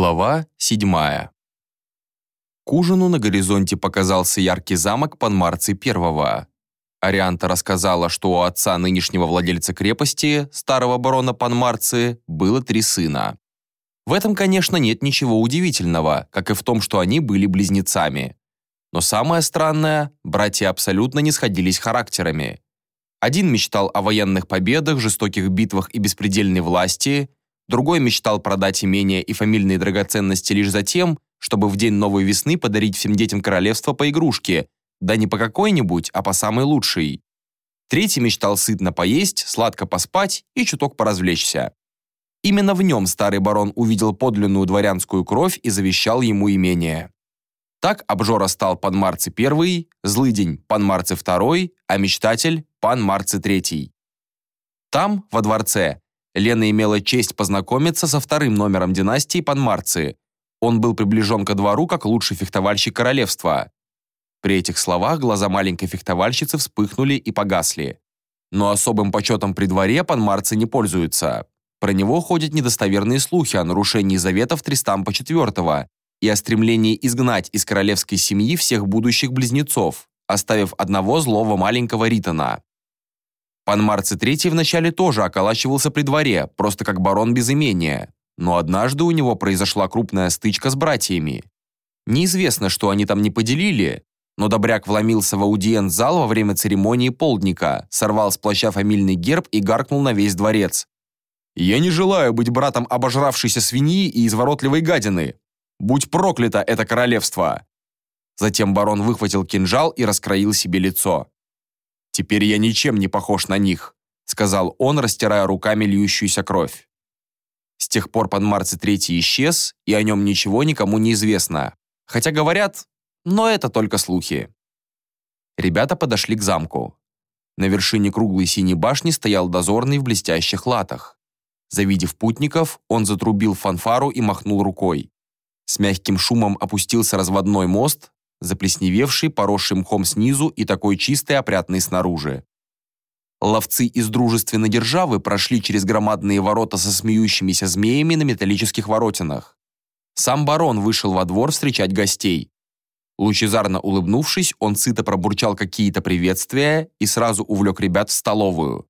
Глава седьмая. К ужину на горизонте показался яркий замок Панмарци I. Арианта рассказала, что у отца нынешнего владельца крепости, старого барона Панмарцы, было три сына. В этом, конечно, нет ничего удивительного, как и в том, что они были близнецами. Но самое странное, братья абсолютно не сходились характерами. Один мечтал о военных победах, жестоких битвах и беспредельной власти – Другой мечтал продать имение и фамильные драгоценности лишь за тем, чтобы в день новой весны подарить всем детям королевства по игрушке, да не по какой-нибудь, а по самой лучшей. Третий мечтал сытно поесть, сладко поспать и чуток поразвлечься. Именно в нем старый барон увидел подлинную дворянскую кровь и завещал ему имение. Так обжора стал пан Марци I, злыдень пан Марци II, а мечтатель пан Марци III. Там, во дворце, Лена имела честь познакомиться со вторым номером династии Панмарции. Он был приближен ко двору как лучший фехтовальщик королевства. При этих словах глаза маленькой фехтовальщицы вспыхнули и погасли. Но особым почетом при дворе Панмарцы не пользуются. Про него ходят недостоверные слухи о нарушении заветов Тристампа IV и о стремлении изгнать из королевской семьи всех будущих близнецов, оставив одного злого маленького Ритона. Пан Марци III вначале тоже околачивался при дворе, просто как барон без имения. Но однажды у него произошла крупная стычка с братьями. Неизвестно, что они там не поделили, но Добряк вломился в аудиент-зал во время церемонии полдника, сорвал с плаща фамильный герб и гаркнул на весь дворец. «Я не желаю быть братом обожравшейся свиньи и изворотливой гадины. Будь проклято это королевство!» Затем барон выхватил кинжал и раскроил себе лицо. «Теперь я ничем не похож на них», сказал он, растирая руками льющуюся кровь. С тех пор пан Марци Третий исчез, и о нем ничего никому не известно. Хотя говорят, но это только слухи. Ребята подошли к замку. На вершине круглой синей башни стоял дозорный в блестящих латах. Завидев путников, он затрубил фанфару и махнул рукой. С мягким шумом опустился разводной мост, заплесневевший, поросший мхом снизу и такой чистый опрятный снаружи. Ловцы из дружественной державы прошли через громадные ворота со смеющимися змеями на металлических воротинах. Сам барон вышел во двор встречать гостей. Лучезарно улыбнувшись, он сыто пробурчал какие-то приветствия и сразу увлек ребят в столовую.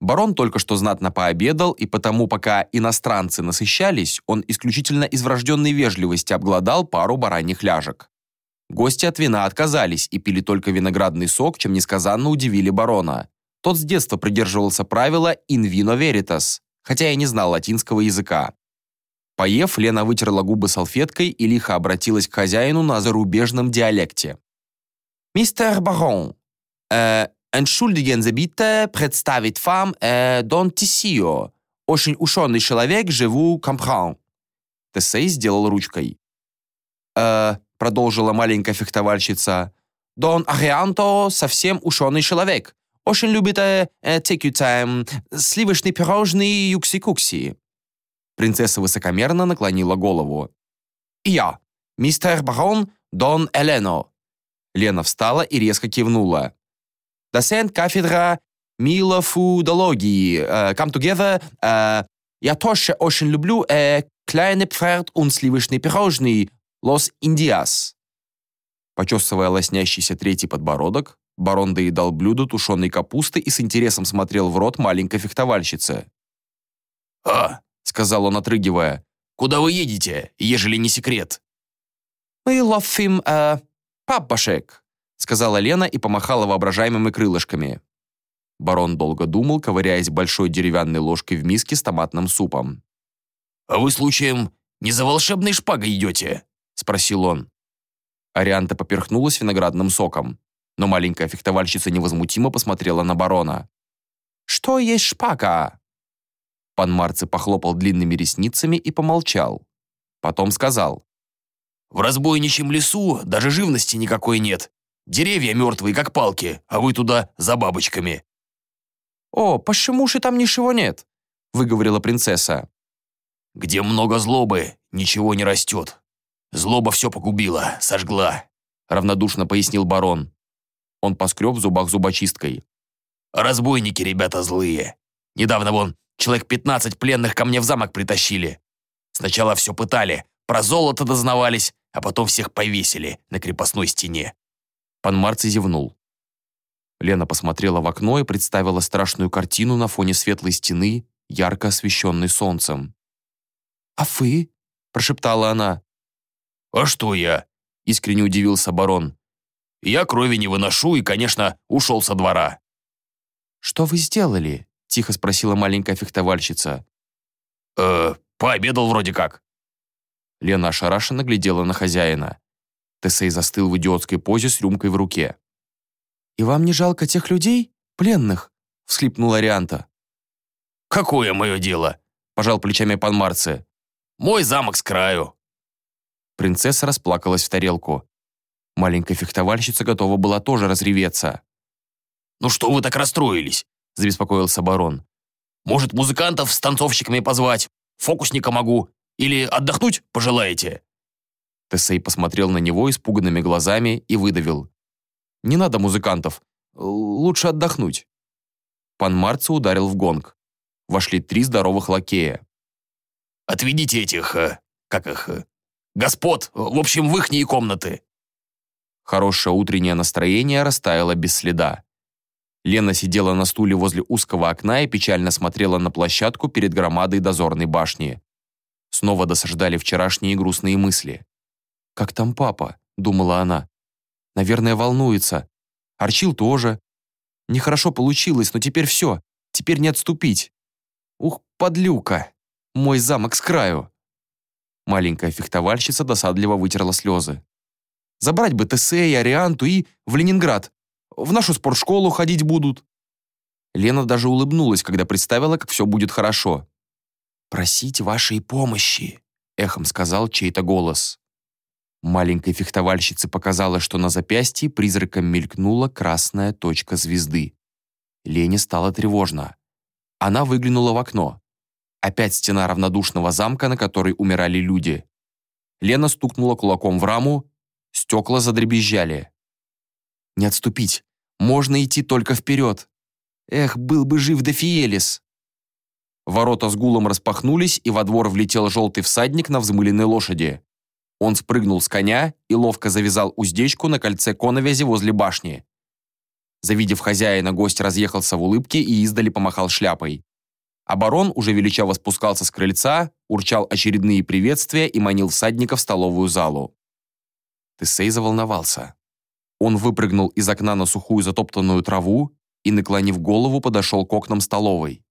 Барон только что знатно пообедал, и потому, пока иностранцы насыщались, он исключительно из врожденной вежливости обглодал пару бараньих ляжек. Гости от вина отказались и пили только виноградный сок, чем несказанно удивили барона. Тот с детства придерживался правила «in vino veritas», хотя и не знал латинского языка. Поев, Лена вытерла губы салфеткой и лихо обратилась к хозяину на зарубежном диалекте. «Мистер барон, э, entschuldigen Sie bitte, представить вам э, Дон Тисио. Очень ученый человек, живу Кампран». Тесей сделал ручкой. «Э, продолжила маленькая фехтовальщица. «Дон Арианто совсем ученый человек. Очень любит э, э, текютайм, сливочный пирожный юкси-кукси». Принцесса высокомерно наклонила голову. «И я, мистер барон Дон Элено». Лена встала и резко кивнула. «Доцент кафедра милофудологии. Uh, come together. Uh, я тоже очень люблю äh, kleine Pferd und сливочный пирожный. Лос Индиас. Почесывая лоснящийся третий подбородок, барон доедал блюдо тушеной капусты и с интересом смотрел в рот маленькой фехтовальщицы. «А!» — сказал он, отрыгивая. «Куда вы едете, ежели не секрет?» «Мы ловим, э, папашек», — сказала Лена и помахала воображаемыми крылышками. Барон долго думал, ковыряясь большой деревянной ложкой в миске с томатным супом. «А вы, случаем, не за волшебной шпагой идете?» — спросил он. Арианта поперхнулась виноградным соком, но маленькая фехтовальщица невозмутимо посмотрела на барона. «Что есть шпага?» Пан Марци похлопал длинными ресницами и помолчал. Потом сказал. «В разбойничьем лесу даже живности никакой нет. Деревья мертвые, как палки, а вы туда за бабочками». «О, почему же там ничего нет?» выговорила принцесса. «Где много злобы, ничего не растет. Злоба все погубила, сожгла», — равнодушно пояснил барон. Он поскреб в зубах зубочисткой. «Разбойники, ребята, злые. Недавно вон человек 15 пленных ко мне в замок притащили. Сначала все пытали, про золото дознавались, а потом всех повесили на крепостной стене». Пан Марций зевнул. Лена посмотрела в окно и представила страшную картину на фоне светлой стены, ярко освещенной солнцем. «А вы?» – прошептала она. «А что я?» – искренне удивился барон. «Я крови не выношу и, конечно, ушел со двора». «Что вы сделали?» – тихо спросила маленькая фехтовальщица. «Э, пообедал вроде как». Лена ошарашенно глядела на хозяина. Тесей застыл в идиотской позе с рюмкой в руке. «И вам не жалко тех людей, пленных?» – всхлипнула Арианта. «Какое мое дело?» – пожал плечами пан Марце. «Мой замок с краю». Принцесса расплакалась в тарелку. Маленькая фехтовальщица готова была тоже разреветься. «Ну что вы так расстроились?» – забеспокоился барон. «Может, музыкантов с танцовщиками позвать? Фокусника могу. Или отдохнуть пожелаете?» Тесей посмотрел на него испуганными глазами и выдавил. «Не надо музыкантов. Лучше отдохнуть». Пан Марци ударил в гонг. Вошли три здоровых лакея. «Отведите этих... Э, как их... Господ, в общем, в ихние комнаты». Хорошее утреннее настроение растаяло без следа. Лена сидела на стуле возле узкого окна и печально смотрела на площадку перед громадой дозорной башни. Снова досаждали вчерашние грустные мысли. «Как там папа?» – думала она. «Наверное, волнуется. Арчил тоже. Нехорошо получилось, но теперь все. Теперь не отступить. Ух, подлюка! Мой замок с краю!» Маленькая фехтовальщица досадливо вытерла слезы. «Забрать бы Тесея, Арианту и в Ленинград. В нашу спортшколу ходить будут». Лена даже улыбнулась, когда представила, как все будет хорошо. «Просить вашей помощи», — эхом сказал чей-то голос. Маленькой фехтовальщице показалось, что на запястье призраком мелькнула красная точка звезды. Лене стало тревожно. Она выглянула в окно. Опять стена равнодушного замка, на которой умирали люди. Лена стукнула кулаком в раму, стекла задребезжали. «Не отступить. Можно идти только вперед. Эх, был бы жив Дефиелис!» Ворота с гулом распахнулись, и во двор влетел желтый всадник на взмыленной лошади. Он спрыгнул с коня и ловко завязал уздечку на кольце коновязи возле башни. Завидев хозяина, гость разъехался в улыбке и издали помахал шляпой. А барон уже величаво спускался с крыльца, урчал очередные приветствия и манил всадника в столовую залу. Тесей заволновался. Он выпрыгнул из окна на сухую затоптанную траву и, наклонив голову, подошел к окнам столовой.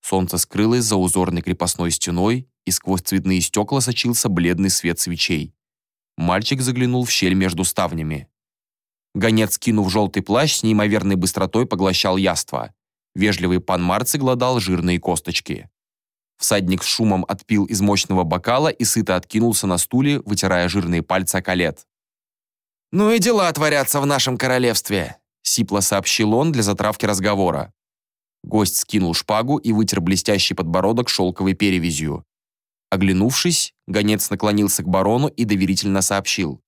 Солнце скрылось за узорной крепостной стеной, и сквозь цветные стекла сочился бледный свет свечей. Мальчик заглянул в щель между ставнями. Гонец, кинув желтый плащ, с неимоверной быстротой поглощал яство. Вежливый пан Марци гладал жирные косточки. Всадник с шумом отпил из мощного бокала и сыто откинулся на стуле, вытирая жирные пальцы о колет. «Ну и дела творятся в нашем королевстве», — сипло сообщил он для затравки разговора. Гость скинул шпагу и вытер блестящий подбородок шелковой перевязью. Оглянувшись, гонец наклонился к барону и доверительно сообщил.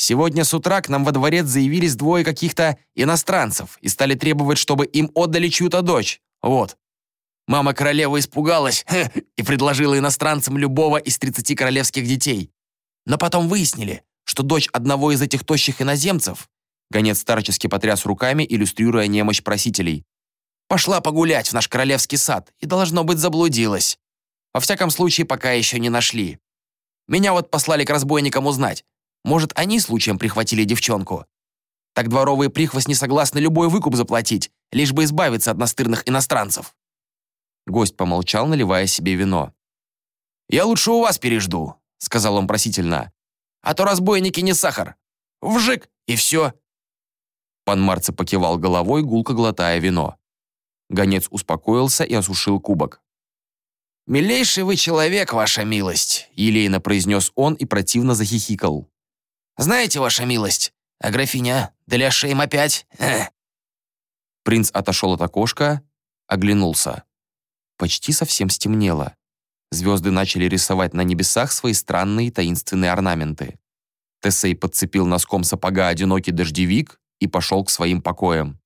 «Сегодня с утра к нам во дворец заявились двое каких-то иностранцев и стали требовать, чтобы им отдали чью-то дочь. Вот. Мама королевы испугалась и предложила иностранцам любого из 30 королевских детей. Но потом выяснили, что дочь одного из этих тощих иноземцев Гонец старчески потряс руками, иллюстрируя немощь просителей. Пошла погулять в наш королевский сад и, должно быть, заблудилась. Во всяком случае, пока еще не нашли. Меня вот послали к разбойникам узнать. Может, они случаем прихватили девчонку? Так дворовые прихвостни согласны любой выкуп заплатить, лишь бы избавиться от настырных иностранцев. Гость помолчал, наливая себе вино. «Я лучше у вас пережду», — сказал он просительно. «А то разбойники не сахар. Вжик, и все». Пан Марце покивал головой, гулко глотая вино. Гонец успокоился и осушил кубок. «Милейший вы человек, ваша милость», — елейно произнес он и противно захихикал. «Знаете, ваша милость, а графиня Деляшейм опять...» Принц отошел от окошка, оглянулся. Почти совсем стемнело. Звезды начали рисовать на небесах свои странные таинственные орнаменты. Тесей подцепил носком сапога одинокий дождевик и пошел к своим покоям.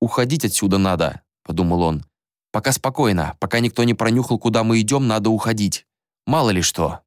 «Уходить отсюда надо», — подумал он. «Пока спокойно, пока никто не пронюхал, куда мы идем, надо уходить. Мало ли что».